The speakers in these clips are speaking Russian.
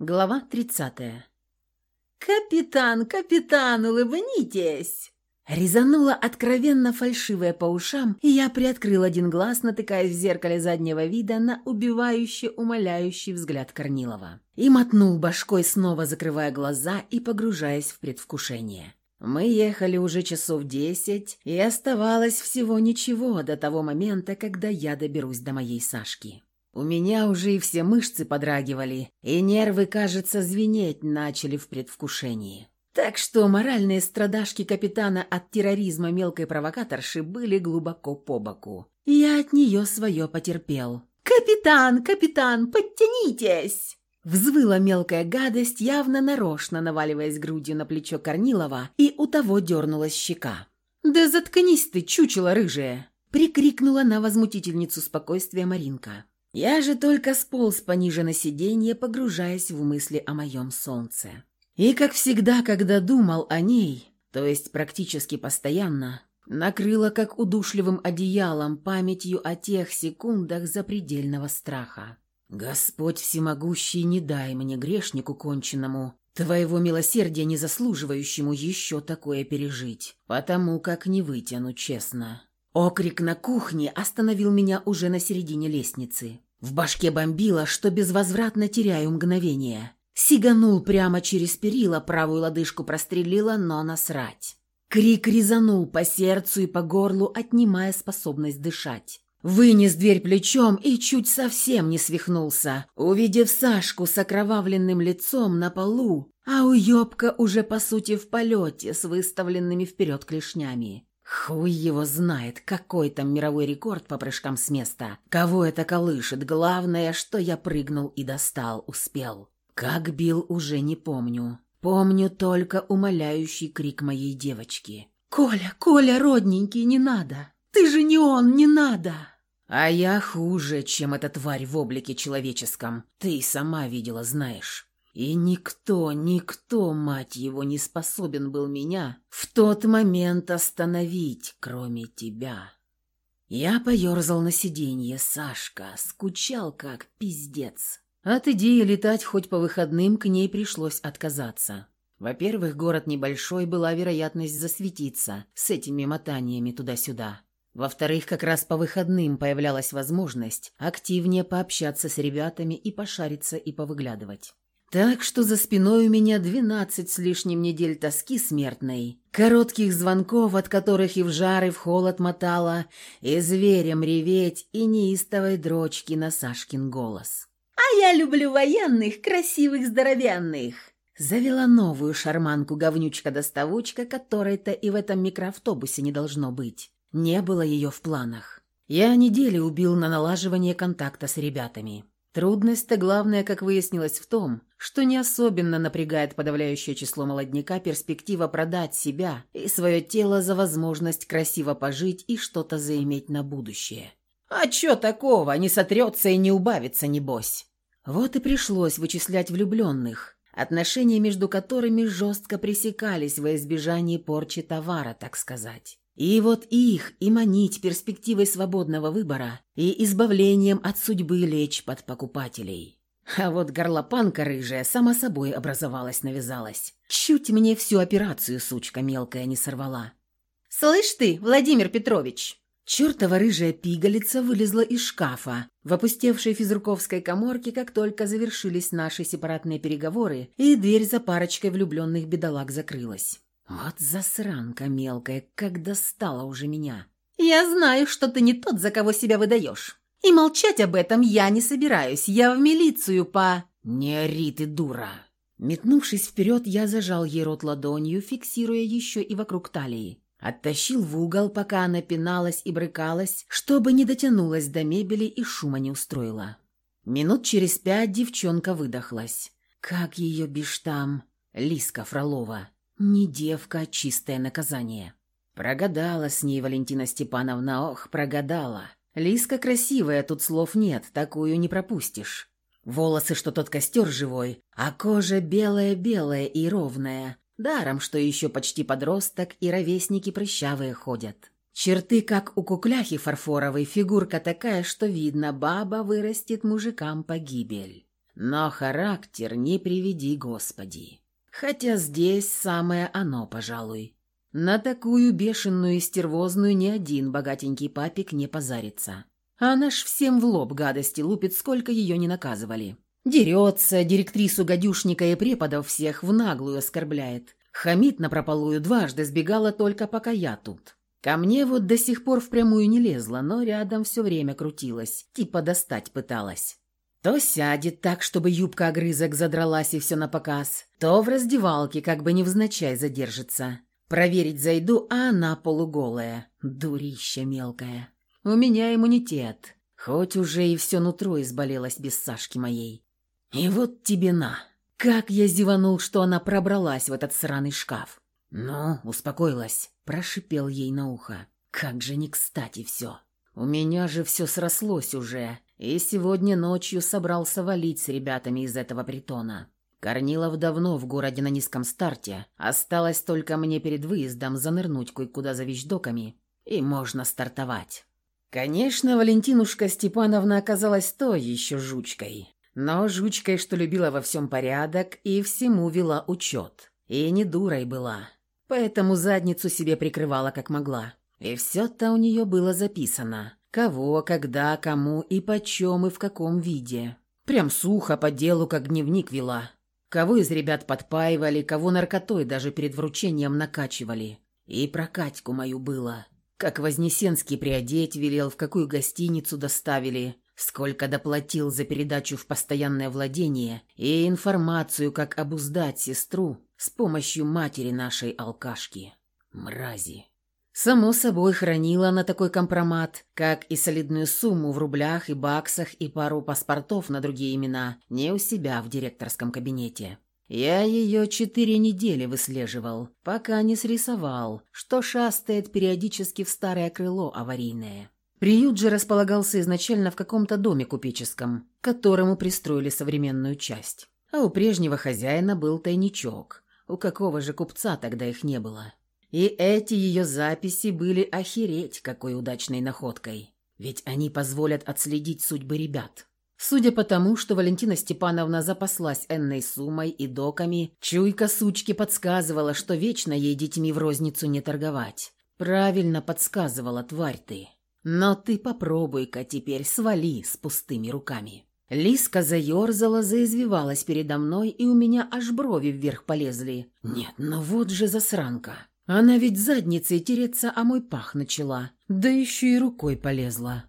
Глава 30. «Капитан, капитан, улыбнитесь!» Резанула откровенно фальшивая по ушам, и я приоткрыл один глаз, натыкаясь в зеркале заднего вида на убивающий, умоляющий взгляд Корнилова. И мотнул башкой, снова закрывая глаза и погружаясь в предвкушение. Мы ехали уже часов десять, и оставалось всего ничего до того момента, когда я доберусь до моей Сашки. У меня уже и все мышцы подрагивали, и нервы, кажется, звенеть начали в предвкушении. Так что моральные страдашки капитана от терроризма мелкой провокаторши были глубоко по боку. Я от нее свое потерпел. «Капитан, капитан, подтянитесь!» Взвыла мелкая гадость, явно нарочно наваливаясь грудью на плечо Корнилова, и у того дернулась щека. «Да заткнись ты, чучело рыжее!» прикрикнула на возмутительницу спокойствия Маринка. Я же только сполз пониже на сиденье, погружаясь в мысли о моем солнце. И, как всегда, когда думал о ней, то есть практически постоянно, накрыло как удушливым одеялом памятью о тех секундах запредельного страха. «Господь всемогущий, не дай мне, грешнику конченному, твоего милосердия не заслуживающему еще такое пережить, потому как не вытяну честно». Окрик на кухне остановил меня уже на середине лестницы. В башке бомбило, что безвозвратно теряю мгновение. Сиганул прямо через перила, правую лодыжку прострелила, но насрать. Крик резанул по сердцу и по горлу, отнимая способность дышать. Вынес дверь плечом и чуть совсем не свихнулся, увидев Сашку с окровавленным лицом на полу, а уёбка уже по сути в полете с выставленными вперед клешнями. Хуй его знает, какой там мировой рекорд по прыжкам с места. Кого это колышет, главное, что я прыгнул и достал, успел. Как бил, уже не помню. Помню только умоляющий крик моей девочки. «Коля, Коля, родненький, не надо! Ты же не он, не надо!» А я хуже, чем эта тварь в облике человеческом. Ты сама видела, знаешь. И никто, никто, мать его, не способен был меня в тот момент остановить, кроме тебя. Я поерзал на сиденье, Сашка, скучал как пиздец. От идеи летать хоть по выходным к ней пришлось отказаться. Во-первых, город небольшой, была вероятность засветиться с этими мотаниями туда-сюда. Во-вторых, как раз по выходным появлялась возможность активнее пообщаться с ребятами и пошариться и повыглядывать. Так что за спиной у меня двенадцать с лишним недель тоски смертной, коротких звонков, от которых и в жар, и в холод мотала, и зверем реветь, и неистовой дрочки на Сашкин голос. «А я люблю военных, красивых, здоровенных!» Завела новую шарманку-говнючка-доставучка, которой-то и в этом микроавтобусе не должно быть. Не было ее в планах. Я неделю убил на налаживание контакта с ребятами. Трудность-то главная, как выяснилось, в том, что не особенно напрягает подавляющее число молодняка перспектива продать себя и свое тело за возможность красиво пожить и что-то заиметь на будущее. А чё такого, не сотрется и не убавится, небось? Вот и пришлось вычислять влюбленных, отношения между которыми жестко пресекались во избежание порчи товара, так сказать. И вот их и манить перспективой свободного выбора и избавлением от судьбы лечь под покупателей. А вот горлопанка рыжая сама собой образовалась-навязалась. Чуть мне всю операцию сучка мелкая не сорвала. «Слышь ты, Владимир Петрович!» Чертова рыжая пигалица вылезла из шкафа, в опустевшей физруковской коморке, как только завершились наши сепаратные переговоры, и дверь за парочкой влюбленных бедолаг закрылась. Вот засранка мелкая, как достала уже меня. «Я знаю, что ты не тот, за кого себя выдаешь. И молчать об этом я не собираюсь. Я в милицию по...» «Не ори ты, дура!» Метнувшись вперед, я зажал ей рот ладонью, фиксируя еще и вокруг талии. Оттащил в угол, пока она пиналась и брыкалась, чтобы не дотянулась до мебели и шума не устроила. Минут через пять девчонка выдохлась. Как ее бишь там? Лиска Фролова. Не девка, а чистое наказание. Прогадала с ней Валентина Степановна, ох, прогадала. Лиска красивая, тут слов нет, такую не пропустишь. Волосы, что тот костер живой, а кожа белая-белая и ровная. Даром, что еще почти подросток и ровесники прыщавые ходят. Черты, как у кукляхи фарфоровой, фигурка такая, что видно, баба вырастет мужикам погибель. но характер не приведи, Господи. Хотя здесь самое оно, пожалуй. На такую бешеную и стервозную ни один богатенький папик не позарится. Она ж всем в лоб гадости лупит, сколько ее не наказывали. Дерется, директрису гадюшника и преподов всех в наглую оскорбляет. Хамит напропалую дважды сбегала только пока я тут. Ко мне вот до сих пор впрямую не лезла, но рядом все время крутилась, типа достать пыталась. То сядет так, чтобы юбка огрызок задралась и все на показ, то в раздевалке как бы невзначай задержится. Проверить зайду, а она полуголая. Дурища мелкая. У меня иммунитет, хоть уже и все нутро изболелось без Сашки моей. И вот тебе на. Как я зеванул, что она пробралась в этот сраный шкаф. «Ну, успокоилась», – прошипел ей на ухо. «Как же не кстати все. У меня же все срослось уже, и сегодня ночью собрался валить с ребятами из этого притона. Корнилов давно в городе на низком старте, осталось только мне перед выездом занырнуть кое-куда за вещдоками, и можно стартовать». Конечно, Валентинушка Степановна оказалась той еще жучкой, но жучкой, что любила во всем порядок и всему вела учет. И не дурой была поэтому задницу себе прикрывала как могла. И все-то у нее было записано. Кого, когда, кому и почем и в каком виде. Прям сухо по делу, как дневник вела. Кого из ребят подпаивали, кого наркотой даже перед вручением накачивали. И про Катьку мою было. Как Вознесенский приодеть велел, в какую гостиницу доставили, сколько доплатил за передачу в постоянное владение и информацию, как обуздать сестру с помощью матери нашей алкашки. Мрази. Само собой, хранила на такой компромат, как и солидную сумму в рублях и баксах и пару паспортов на другие имена, не у себя в директорском кабинете. Я ее четыре недели выслеживал, пока не срисовал, что шастает периодически в старое крыло аварийное. Приют же располагался изначально в каком-то доме купеческом, к которому пристроили современную часть. А у прежнего хозяина был тайничок, у какого же купца тогда их не было? И эти ее записи были охереть какой удачной находкой. Ведь они позволят отследить судьбы ребят. Судя по тому, что Валентина Степановна запаслась энной суммой и доками, чуйка сучки подсказывала, что вечно ей детьми в розницу не торговать. Правильно подсказывала, тварь ты. Но ты попробуй-ка теперь свали с пустыми руками. Лиска заерзала, заизвивалась передо мной, и у меня аж брови вверх полезли. Нет, ну вот же засранка. Она ведь задницей тереться, а мой пах начала. Да еще и рукой полезла.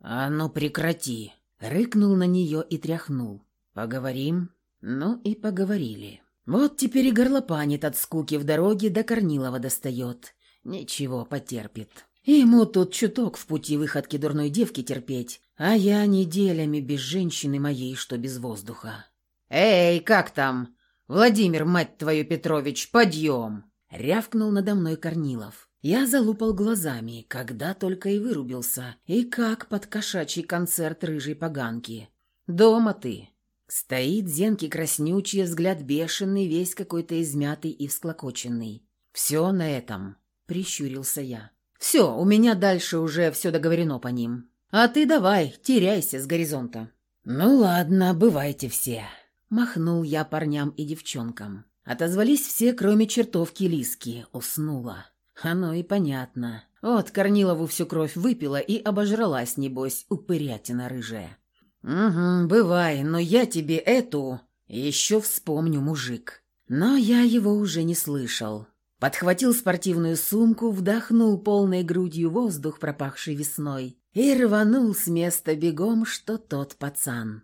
«А ну прекрати!» Рыкнул на нее и тряхнул. «Поговорим?» Ну и поговорили. Вот теперь и горлопанит от скуки в дороге до Корнилова достает. Ничего, потерпит. Ему тут чуток в пути выходки дурной девки терпеть, а я неделями без женщины моей, что без воздуха. «Эй, как там? Владимир, мать твою, Петрович, подъем!» Рявкнул надо мной Корнилов. Я залупал глазами, когда только и вырубился, и как под кошачий концерт рыжей поганки. «Дома ты!» Стоит Зенки краснючий, взгляд бешеный, весь какой-то измятый и всклокоченный. «Все на этом», — прищурился я. «Все, у меня дальше уже все договорено по ним. А ты давай, теряйся с горизонта». «Ну ладно, бывайте все», — махнул я парням и девчонкам. Отозвались все, кроме чертовки Лиски. Уснула. Оно и понятно. Вот Корнилову всю кровь выпила и обожралась, небось, упырятина рыжая. «Угу, бывай, но я тебе эту...» «Еще вспомню, мужик». Но я его уже не слышал. Подхватил спортивную сумку, вдохнул полной грудью воздух, пропахший весной, и рванул с места бегом, что тот пацан.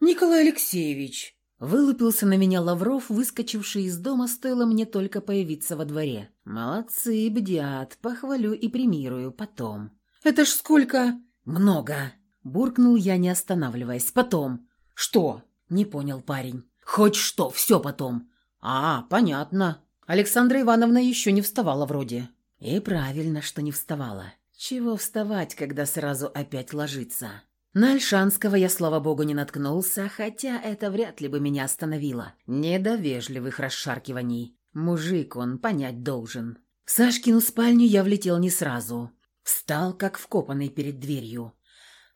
«Николай Алексеевич!» Вылупился на меня Лавров, выскочивший из дома, стоило мне только появиться во дворе. «Молодцы, бдят, похвалю и премирую потом». «Это ж сколько?» «Много!» Буркнул я, не останавливаясь. «Потом». «Что?» Не понял парень. «Хоть что, все потом». «А, понятно». Александра Ивановна еще не вставала вроде. И правильно, что не вставала. Чего вставать, когда сразу опять ложиться? На Альшанского я, слава богу, не наткнулся, хотя это вряд ли бы меня остановило. Не до вежливых расшаркиваний. Мужик он, понять должен. В Сашкину спальню я влетел не сразу. Встал, как вкопанный перед дверью.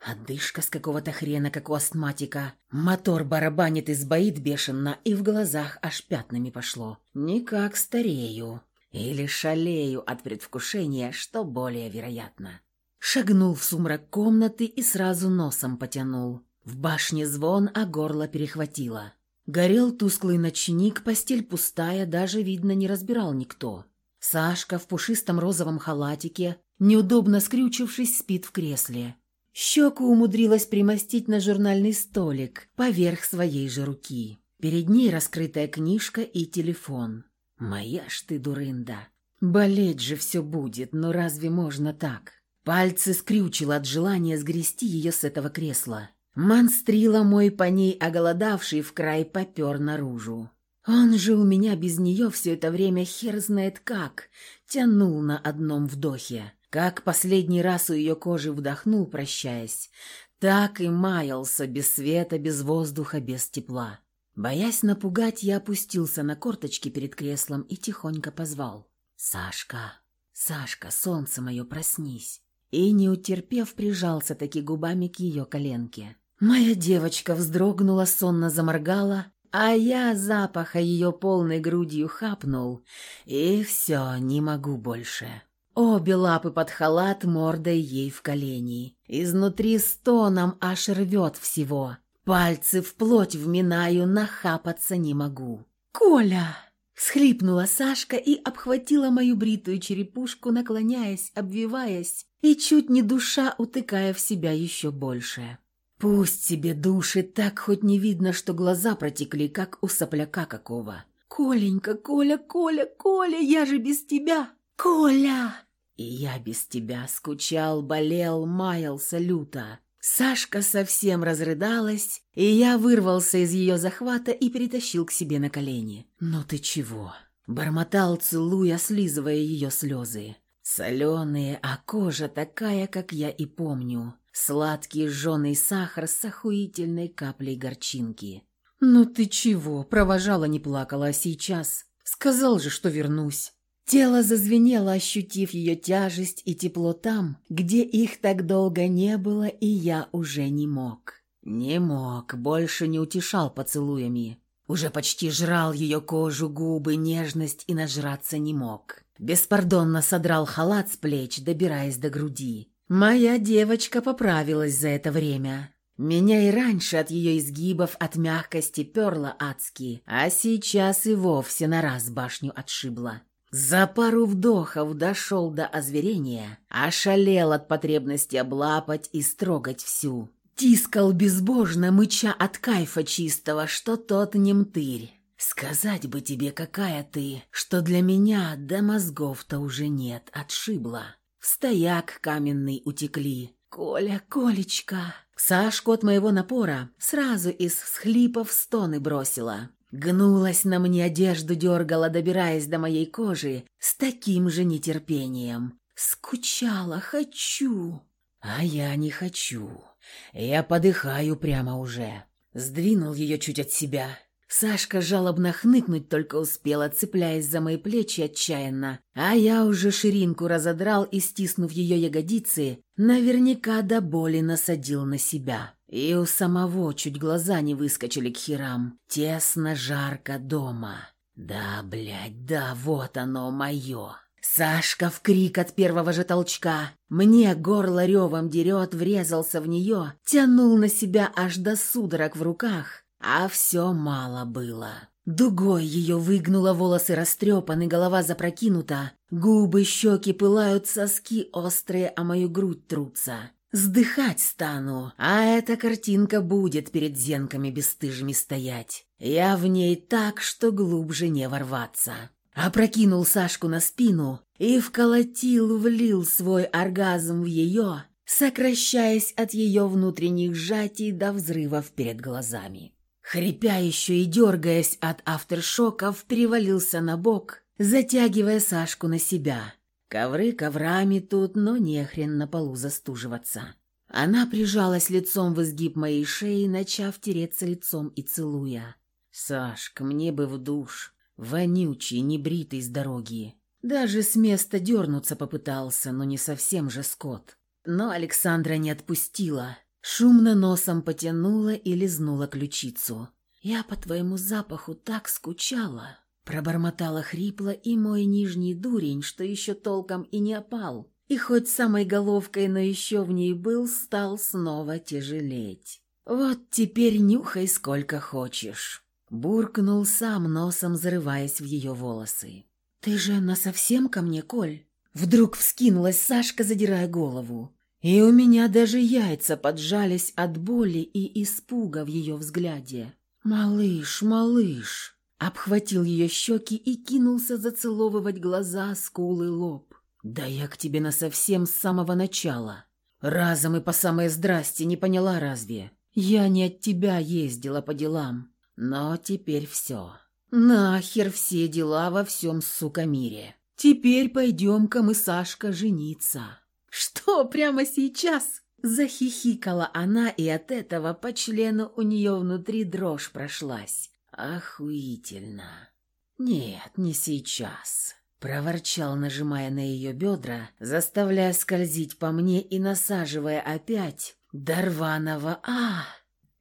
Одышка с какого-то хрена, как у астматика. Мотор барабанит и сбоит бешено, и в глазах аж пятнами пошло. Никак старею. Или шалею от предвкушения, что более вероятно. Шагнул в сумрак комнаты и сразу носом потянул. В башне звон, а горло перехватило. Горел тусклый ночник, постель пустая, даже, видно, не разбирал никто. Сашка в пушистом розовом халатике, неудобно скрючившись, спит в кресле. Щеку умудрилась примостить на журнальный столик поверх своей же руки. Перед ней раскрытая книжка и телефон. «Моя ж ты дурында! Болеть же все будет, но разве можно так?» Пальцы скрючило от желания сгрести ее с этого кресла. Монстрила мой по ней оголодавший в край попер наружу. Он же у меня без нее все это время хер знает как, тянул на одном вдохе. Как последний раз у ее кожи вдохнул, прощаясь, так и маялся без света, без воздуха, без тепла. Боясь напугать, я опустился на корточки перед креслом и тихонько позвал. «Сашка, Сашка, солнце мое, проснись!» И, не утерпев, прижался таки губами к ее коленке. Моя девочка вздрогнула, сонно заморгала, а я запаха ее полной грудью хапнул, и все, не могу больше. Обе лапы под халат, мордой ей в колени. Изнутри стоном аж рвет всего. Пальцы вплоть вминаю, нахапаться не могу. «Коля!» Схлипнула Сашка и обхватила мою бритую черепушку, наклоняясь, обвиваясь и чуть не душа утыкая в себя еще больше. Пусть себе душит, так хоть не видно, что глаза протекли, как у сопляка какого. «Коленька, Коля, Коля, Коля, я же без тебя! Коля!» И я без тебя скучал, болел, маялся люто. Сашка совсем разрыдалась, и я вырвался из ее захвата и перетащил к себе на колени. «Ну ты чего?» Бормотал, целуя, слизывая ее слезы. Соленые, а кожа такая, как я и помню. Сладкий жженый сахар с охуительной каплей горчинки. «Ну ты чего?» Провожала, не плакала, а сейчас. Сказал же, что вернусь. Тело зазвенело, ощутив ее тяжесть и тепло там, где их так долго не было, и я уже не мог. Не мог, больше не утешал поцелуями. Уже почти жрал ее кожу, губы, нежность и нажраться не мог. Беспардонно содрал халат с плеч, добираясь до груди. Моя девочка поправилась за это время. Меня и раньше от ее изгибов, от мягкости перла адски, а сейчас и вовсе на раз башню отшибла. За пару вдохов дошел до озверения, ошалел от потребности облапать и строгать всю. Тискал безбожно, мыча от кайфа чистого, что тот не мтырь. Сказать бы тебе, какая ты, что для меня до мозгов-то уже нет, отшибла. В стояк каменный утекли. Коля, Колечка. Сашку от моего напора сразу из всхлипов стоны бросила. Гнулась на мне одежду, дергала, добираясь до моей кожи с таким же нетерпением. Скучала, хочу. А я не хочу. Я подыхаю прямо уже. Сдвинул ее чуть от себя. Сашка жалобно хныкнуть только успела, цепляясь за мои плечи отчаянно, а я уже ширинку разодрал и, стиснув ее ягодицы, наверняка до боли насадил на себя. И у самого чуть глаза не выскочили к херам. Тесно, жарко дома. Да, блядь, да, вот оно мое. Сашка в крик от первого же толчка. Мне горло ревом дерет, врезался в нее, тянул на себя аж до судорог в руках. А все мало было. Дугой ее выгнуло, волосы растрепаны, голова запрокинута, губы, щеки пылают, соски острые, а мою грудь трутся. Сдыхать стану, а эта картинка будет перед зенками бесстыжими стоять. Я в ней так, что глубже не ворваться. Опрокинул Сашку на спину и вколотил, влил свой оргазм в ее, сокращаясь от ее внутренних сжатий до взрывов перед глазами. Хрипя еще и дергаясь от авторшоков, перевалился на бок, затягивая Сашку на себя – Ковры коврами тут, но не хрен на полу застуживаться. Она прижалась лицом в изгиб моей шеи, начав тереться лицом и целуя. «Сашка, мне бы в душ. Вонючий, небритый с дороги. Даже с места дернуться попытался, но не совсем же скот. Но Александра не отпустила. Шумно носом потянула и лизнула ключицу. «Я по твоему запаху так скучала!» Пробормотала хрипло, и мой нижний дурень, что еще толком и не опал, и хоть самой головкой, но еще в ней был, стал снова тяжелеть. «Вот теперь нюхай сколько хочешь!» Буркнул сам носом, зарываясь в ее волосы. «Ты же насовсем ко мне, Коль?» Вдруг вскинулась Сашка, задирая голову. И у меня даже яйца поджались от боли и испуга в ее взгляде. «Малыш, малыш!» Обхватил ее щеки и кинулся зацеловывать глаза, скулы, лоб. «Да я к тебе насовсем с самого начала. Разом и по самое здрасте не поняла разве? Я не от тебя ездила по делам. Но теперь все. Нахер все дела во всем, сука, мире. Теперь пойдем-ка мы, Сашка, жениться». «Что, прямо сейчас?» Захихикала она, и от этого по члену у нее внутри дрожь прошлась. Охуительно. «Нет, не сейчас», — проворчал, нажимая на ее бедра, заставляя скользить по мне и насаживая опять. «Дарванова, а!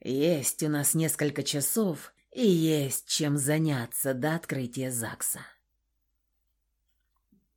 Есть у нас несколько часов, и есть чем заняться до открытия ЗАГСа».